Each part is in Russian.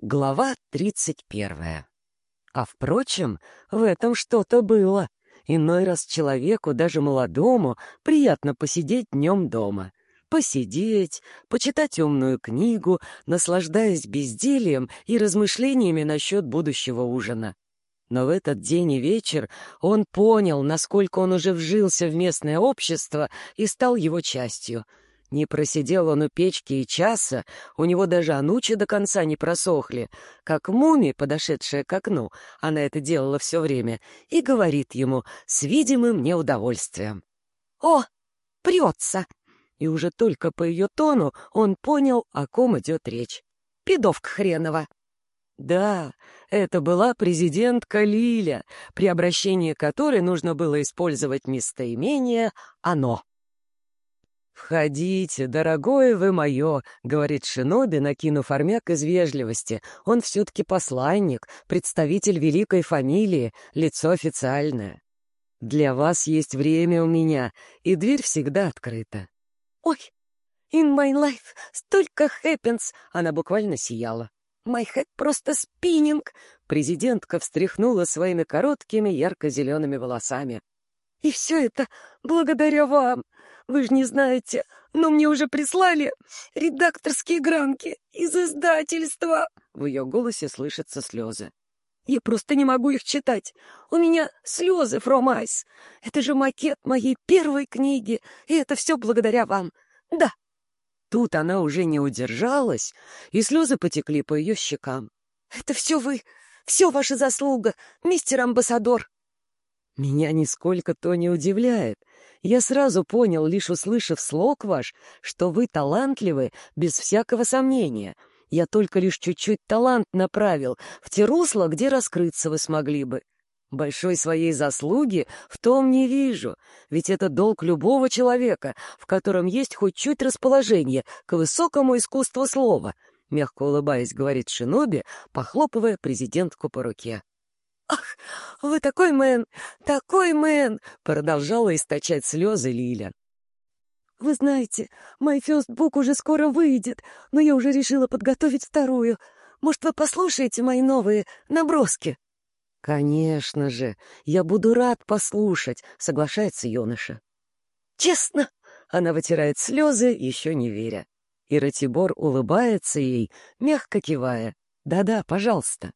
Глава тридцать первая. А впрочем, в этом что-то было. Иной раз человеку, даже молодому, приятно посидеть днем дома. Посидеть, почитать умную книгу, наслаждаясь бездельем и размышлениями насчет будущего ужина. Но в этот день и вечер он понял, насколько он уже вжился в местное общество и стал его частью — не просидел он у печки и часа, у него даже анучи до конца не просохли, как муми, подошедшая к окну, она это делала все время, и говорит ему с видимым неудовольствием. «О, прется!» И уже только по ее тону он понял, о ком идет речь. «Пидовка хренова!» Да, это была президентка Лиля, при обращении которой нужно было использовать местоимение «оно». «Входите, дорогое вы мое», — говорит Шиноби, накинув армяк из вежливости. «Он все-таки посланник, представитель великой фамилии, лицо официальное. Для вас есть время у меня, и дверь всегда открыта». «Ой, in my life столько happens!» — она буквально сияла. «My head просто спиннинг!» — президентка встряхнула своими короткими ярко-зелеными волосами. «И все это благодаря вам!» Вы же не знаете, но мне уже прислали редакторские гранки из издательства. В ее голосе слышатся слезы. Я просто не могу их читать. У меня слезы, from. Это же макет моей первой книги, и это все благодаря вам. Да. Тут она уже не удержалась, и слезы потекли по ее щекам. Это все вы, все ваша заслуга, мистер амбассадор. Меня нисколько то не удивляет. Я сразу понял, лишь услышав слог ваш, что вы талантливы, без всякого сомнения. Я только лишь чуть-чуть талант направил в те русла, где раскрыться вы смогли бы. Большой своей заслуги в том не вижу, ведь это долг любого человека, в котором есть хоть чуть расположение к высокому искусству слова, — мягко улыбаясь, говорит Шиноби, похлопывая президентку по руке. «Ах, вы такой мэн, такой мэн!» — продолжала источать слезы Лиля. «Вы знаете, мой фёстбук уже скоро выйдет, но я уже решила подготовить вторую. Может, вы послушаете мои новые наброски?» «Конечно же, я буду рад послушать», — соглашается юноша. «Честно?» — она вытирает слезы, еще не веря. И Ратибор улыбается ей, мягко кивая. «Да-да, пожалуйста».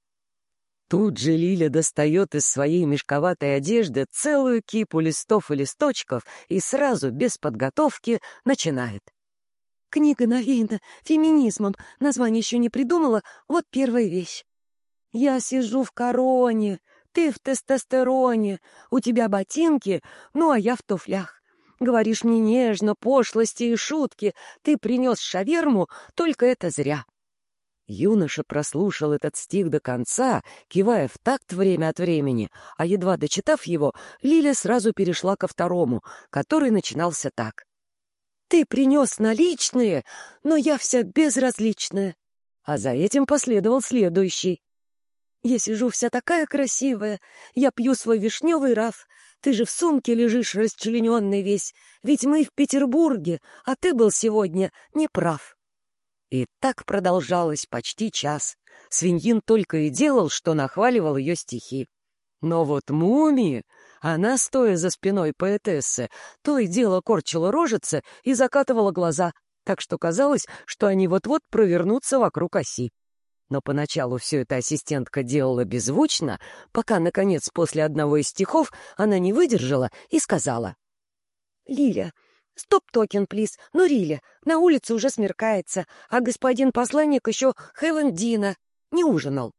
Тут же Лиля достает из своей мешковатой одежды целую кипу листов и листочков и сразу, без подготовки, начинает. «Книга навеяна феминизмом, название еще не придумала, вот первая вещь. Я сижу в короне, ты в тестостероне, у тебя ботинки, ну а я в туфлях. Говоришь мне нежно, пошлости и шутки, ты принес шаверму, только это зря». Юноша прослушал этот стих до конца, кивая в такт время от времени, а едва дочитав его, Лиля сразу перешла ко второму, который начинался так. «Ты принес наличные, но я вся безразличная». А за этим последовал следующий. «Я сижу вся такая красивая, я пью свой вишневый раф, ты же в сумке лежишь расчлененный весь, ведь мы в Петербурге, а ты был сегодня неправ». И так продолжалось почти час. Свиньин только и делал, что нахваливал ее стихи. Но вот мумии, она, стоя за спиной поэтессы, то и дело корчила рожицы и закатывала глаза, так что казалось, что они вот-вот провернутся вокруг оси. Но поначалу все это ассистентка делала беззвучно, пока, наконец, после одного из стихов она не выдержала и сказала. «Лиля, «Стоп-токен, плиз. Ну, Риля, на улице уже смеркается, а господин посланник еще Хелен Дина не ужинал».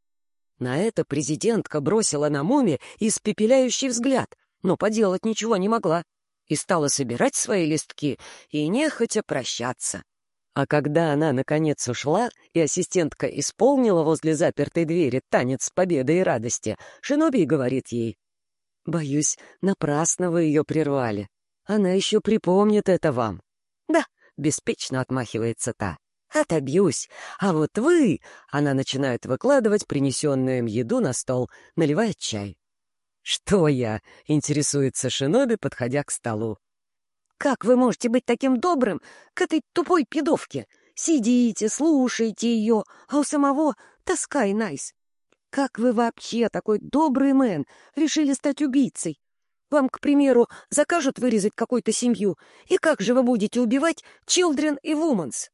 На это президентка бросила на муми испепеляющий взгляд, но поделать ничего не могла, и стала собирать свои листки и нехотя прощаться. А когда она, наконец, ушла, и ассистентка исполнила возле запертой двери танец победы и радости, Шиноби говорит ей, «Боюсь, напрасно вы ее прервали. Она еще припомнит это вам. Да, беспечно отмахивается та. Отобьюсь. А вот вы... Она начинает выкладывать принесенную им еду на стол, наливает чай. «Что я?» — интересуется Шиноби, подходя к столу. «Как вы можете быть таким добрым к этой тупой пидовке? Сидите, слушайте ее, а у самого тоска и найс. Как вы вообще, такой добрый мэн, решили стать убийцей? Вам, к примеру, закажут вырезать какую-то семью, и как же вы будете убивать children и women's?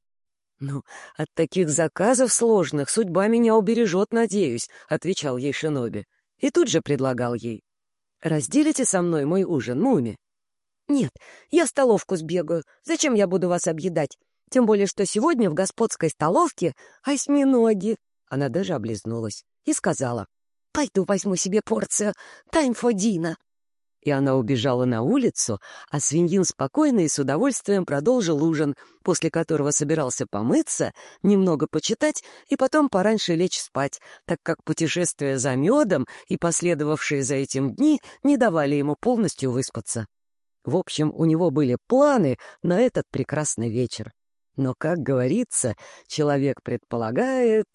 «Ну, от таких заказов сложных судьба меня убережет, надеюсь», — отвечал ей Шиноби. И тут же предлагал ей. «Разделите со мной мой ужин, Муми?» «Нет, я столовку сбегаю. Зачем я буду вас объедать? Тем более, что сегодня в господской столовке осьминоги». Она даже облизнулась и сказала. «Пойду возьму себе порцию. For dinner» и она убежала на улицу, а свиньин спокойно и с удовольствием продолжил ужин, после которого собирался помыться, немного почитать и потом пораньше лечь спать, так как путешествие за медом и последовавшие за этим дни не давали ему полностью выспаться. В общем, у него были планы на этот прекрасный вечер. Но, как говорится, человек предполагает...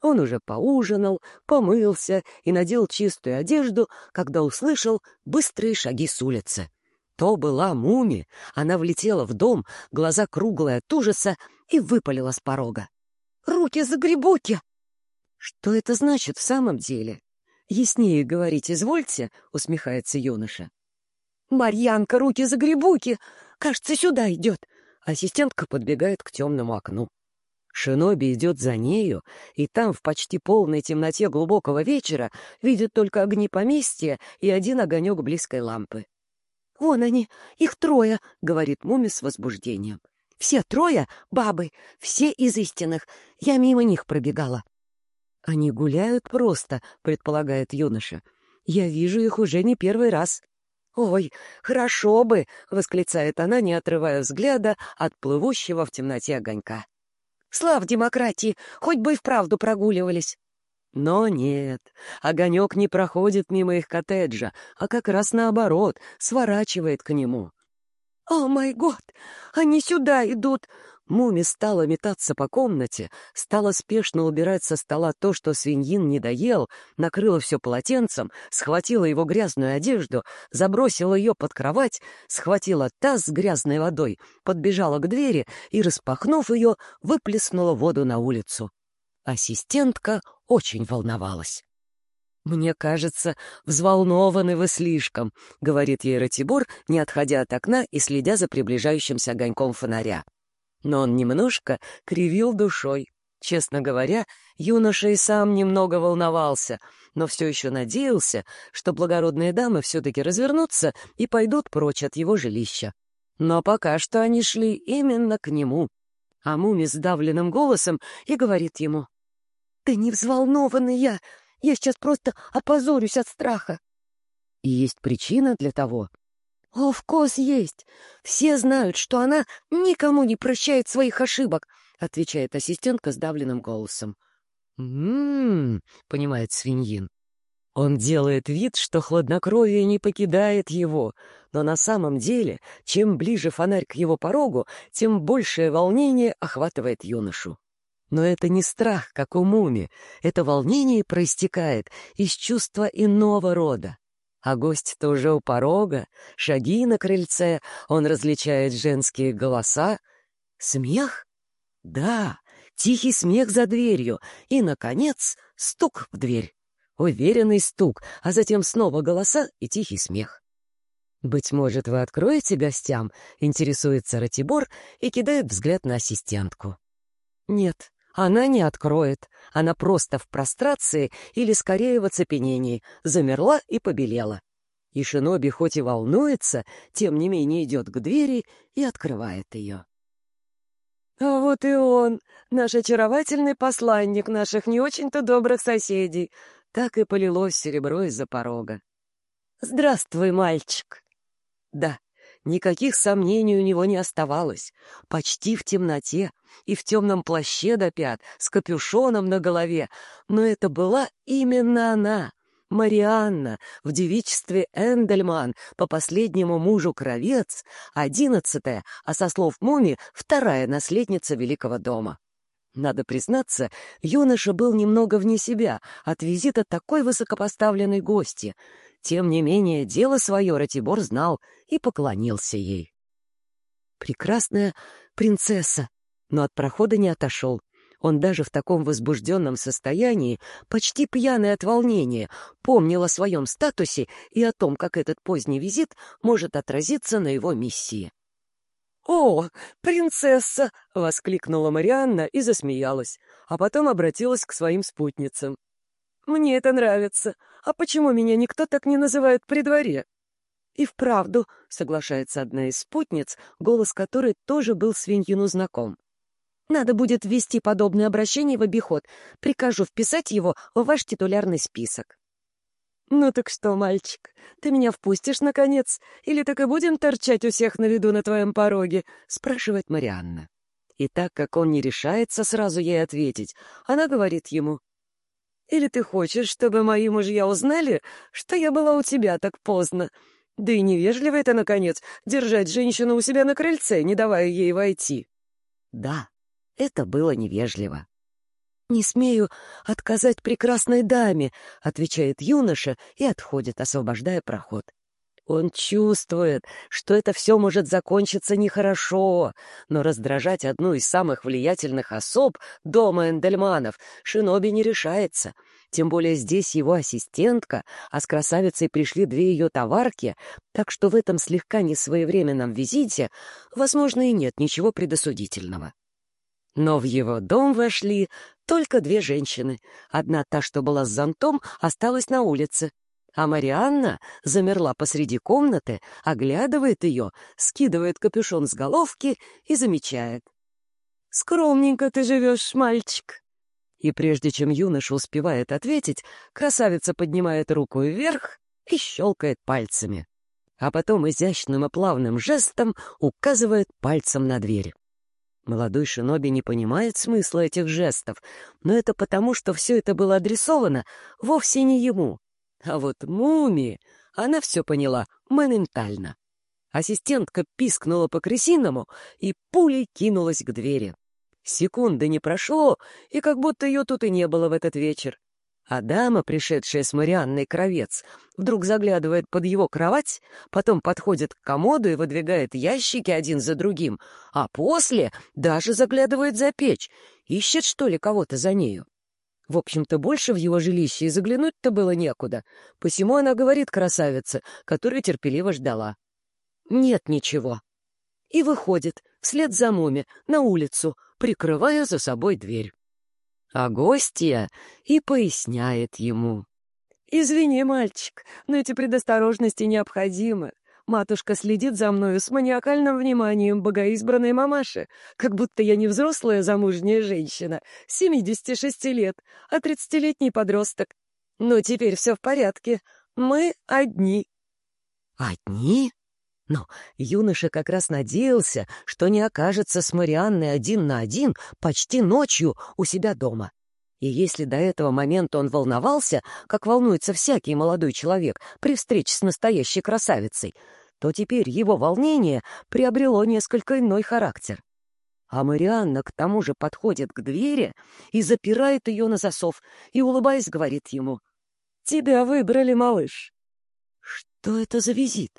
Он уже поужинал, помылся и надел чистую одежду, когда услышал быстрые шаги с улицы. То была муми. Она влетела в дом, глаза круглые от ужаса, и выпалила с порога. «Руки за грибуки!» «Что это значит в самом деле?» «Яснее говорить извольте», — усмехается юноша. «Марьянка, руки за грибуки! Кажется, сюда идет!» Ассистентка подбегает к темному окну. Шиноби идет за нею, и там, в почти полной темноте глубокого вечера, видит только огни поместья и один огонек близкой лампы. «Вон они, их трое», — говорит Муми с возбуждением. «Все трое — бабы, все из истинных. Я мимо них пробегала». «Они гуляют просто», — предполагает юноша. «Я вижу их уже не первый раз». «Ой, хорошо бы!» — восклицает она, не отрывая взгляда от плывущего в темноте огонька. Слав демократии, хоть бы и вправду прогуливались. Но нет, огонек не проходит мимо их коттеджа, а как раз наоборот, сворачивает к нему. «О, май год! Они сюда идут! Муми стала метаться по комнате, стала спешно убирать со стола то, что свиньин не доел, накрыла все полотенцем, схватила его грязную одежду, забросила ее под кровать, схватила таз с грязной водой, подбежала к двери и, распахнув ее, выплеснула воду на улицу. Ассистентка очень волновалась. «Мне кажется, взволнованы вы слишком», — говорит ей Ратибор, не отходя от окна и следя за приближающимся огоньком фонаря но он немножко кривил душой. Честно говоря, юноша и сам немного волновался, но все еще надеялся, что благородные дамы все-таки развернутся и пойдут прочь от его жилища. Но пока что они шли именно к нему. А Муми сдавленным голосом и говорит ему. «Ты не взволнованный я, я сейчас просто опозорюсь от страха». И есть причина для того, «О, вкус есть! Все знают, что она никому не прощает своих ошибок», — отвечает ассистентка сдавленным голосом. «М-м-м», понимает свиньин. Он делает вид, что хладнокровие не покидает его, но на самом деле, чем ближе фонарь к его порогу, тем большее волнение охватывает юношу. Но это не страх, как у муми, это волнение проистекает из чувства иного рода. А гость-то уже у порога, шаги на крыльце, он различает женские голоса. Смех? Да, тихий смех за дверью. И, наконец, стук в дверь. Уверенный стук, а затем снова голоса и тихий смех. «Быть может, вы откроете гостям?» — интересуется Ратибор и кидает взгляд на ассистентку. «Нет, она не откроет. Она просто в прострации или, скорее, в оцепенении. Замерла и побелела. И Шиноби хоть и волнуется, тем не менее идет к двери и открывает ее. «А вот и он, наш очаровательный посланник наших не очень-то добрых соседей!» Так и полилось серебро из-за порога. «Здравствуй, мальчик!» Да, Никаких сомнений у него не оставалось. Почти в темноте и в темном плаще до пят, с капюшоном на голове. Но это была именно она, Марианна, в девичестве Эндельман, по последнему мужу кровец, одиннадцатая, а со слов Муми, вторая наследница Великого дома. Надо признаться, юноша был немного вне себя от визита такой высокопоставленной гости — тем не менее, дело свое Ратибор знал и поклонился ей. «Прекрасная принцесса!» но от прохода не отошел. Он даже в таком возбужденном состоянии, почти пьяный от волнения, помнил о своем статусе и о том, как этот поздний визит может отразиться на его миссии. «О, принцесса!» — воскликнула Марианна и засмеялась, а потом обратилась к своим спутницам. «Мне это нравится. А почему меня никто так не называет при дворе?» «И вправду», — соглашается одна из спутниц, голос которой тоже был свиньину знаком. «Надо будет ввести подобное обращение в обиход. Прикажу вписать его в ваш титулярный список». «Ну так что, мальчик, ты меня впустишь, наконец? Или так и будем торчать у всех на виду на твоем пороге?» — спрашивает Марианна. И так как он не решается сразу ей ответить, она говорит ему, «Или ты хочешь, чтобы мои мужья узнали, что я была у тебя так поздно? Да и невежливо это, наконец, держать женщину у себя на крыльце, не давая ей войти». Да, это было невежливо. «Не смею отказать прекрасной даме», — отвечает юноша и отходит, освобождая проход. Он чувствует, что это все может закончиться нехорошо, но раздражать одну из самых влиятельных особ дома Эндельманов Шиноби не решается. Тем более здесь его ассистентка, а с красавицей пришли две ее товарки, так что в этом слегка несвоевременном визите, возможно, и нет ничего предосудительного. Но в его дом вошли только две женщины. Одна, та, что была с зонтом, осталась на улице. А Марианна замерла посреди комнаты, оглядывает ее, скидывает капюшон с головки и замечает. «Скромненько ты живешь, мальчик». И прежде чем юноша успевает ответить, красавица поднимает руку вверх и щелкает пальцами. А потом изящным и плавным жестом указывает пальцем на дверь. Молодой шиноби не понимает смысла этих жестов, но это потому, что все это было адресовано вовсе не ему. А вот мумии, она все поняла моментально. Ассистентка пискнула по крысиному и пулей кинулась к двери. Секунды не прошло, и как будто ее тут и не было в этот вечер. А дама, пришедшая с Марианной Кровец, вдруг заглядывает под его кровать, потом подходит к комоду и выдвигает ящики один за другим, а после даже заглядывает за печь, ищет, что ли, кого-то за нею. В общем-то, больше в его жилище и заглянуть-то было некуда, посему она говорит красавице, которая терпеливо ждала. «Нет ничего». И выходит, вслед за Муми, на улицу, прикрывая за собой дверь а гостья и поясняет ему. «Извини, мальчик, но эти предосторожности необходимы. Матушка следит за мною с маниакальным вниманием богоизбранной мамаши, как будто я не взрослая замужняя женщина, 76 лет, а тридцатилетний подросток. Но теперь все в порядке. Мы одни». «Одни?» Но юноша как раз надеялся, что не окажется с Марианной один на один почти ночью у себя дома. И если до этого момента он волновался, как волнуется всякий молодой человек при встрече с настоящей красавицей, то теперь его волнение приобрело несколько иной характер. А Марианна к тому же подходит к двери и запирает ее на засов, и, улыбаясь, говорит ему, «Тебя выбрали, малыш». Что это за визит?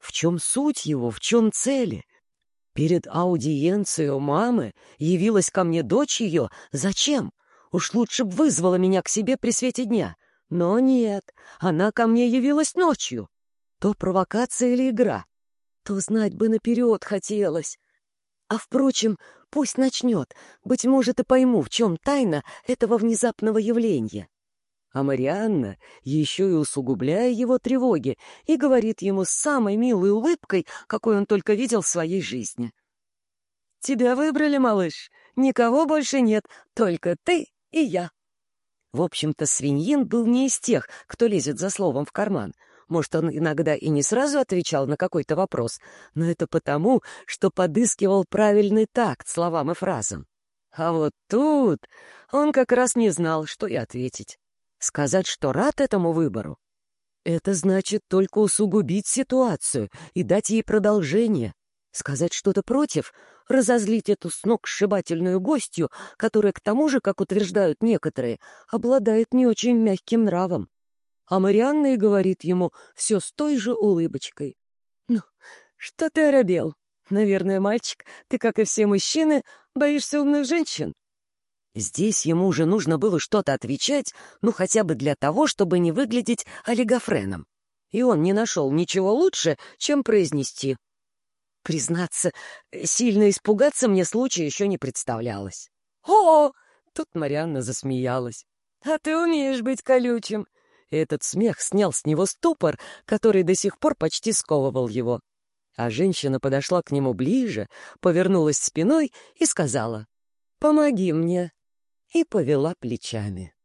В чем суть его, в чем цели? Перед аудиенцией у мамы явилась ко мне дочь ее. Зачем? Уж лучше б вызвала меня к себе при свете дня. Но нет, она ко мне явилась ночью. То провокация или игра? То знать бы наперед хотелось. А, впрочем, пусть начнет. Быть может, и пойму, в чем тайна этого внезапного явления а Марианна, еще и усугубляя его тревоги, и говорит ему с самой милой улыбкой, какой он только видел в своей жизни. «Тебя выбрали, малыш. Никого больше нет, только ты и я». В общем-то, свиньин был не из тех, кто лезет за словом в карман. Может, он иногда и не сразу отвечал на какой-то вопрос, но это потому, что подыскивал правильный такт словам и фразам. А вот тут он как раз не знал, что и ответить. Сказать, что рад этому выбору, это значит только усугубить ситуацию и дать ей продолжение. Сказать что-то против, разозлить эту сногсшибательную гостью, которая, к тому же, как утверждают некоторые, обладает не очень мягким нравом. А Марианна и говорит ему все с той же улыбочкой. «Ну, что ты оробел? Наверное, мальчик, ты, как и все мужчины, Боишься умных женщин?» Здесь ему уже нужно было что-то отвечать, ну хотя бы для того, чтобы не выглядеть олигофреном. И он не нашел ничего лучше, чем произнести. Признаться, сильно испугаться мне случая еще не представлялось. «О!» — тут Марианна засмеялась. «А ты умеешь быть колючим!» Этот смех снял с него ступор, который до сих пор почти сковывал его. А женщина подошла к нему ближе, повернулась спиной и сказала «Помоги мне» и повела плечами.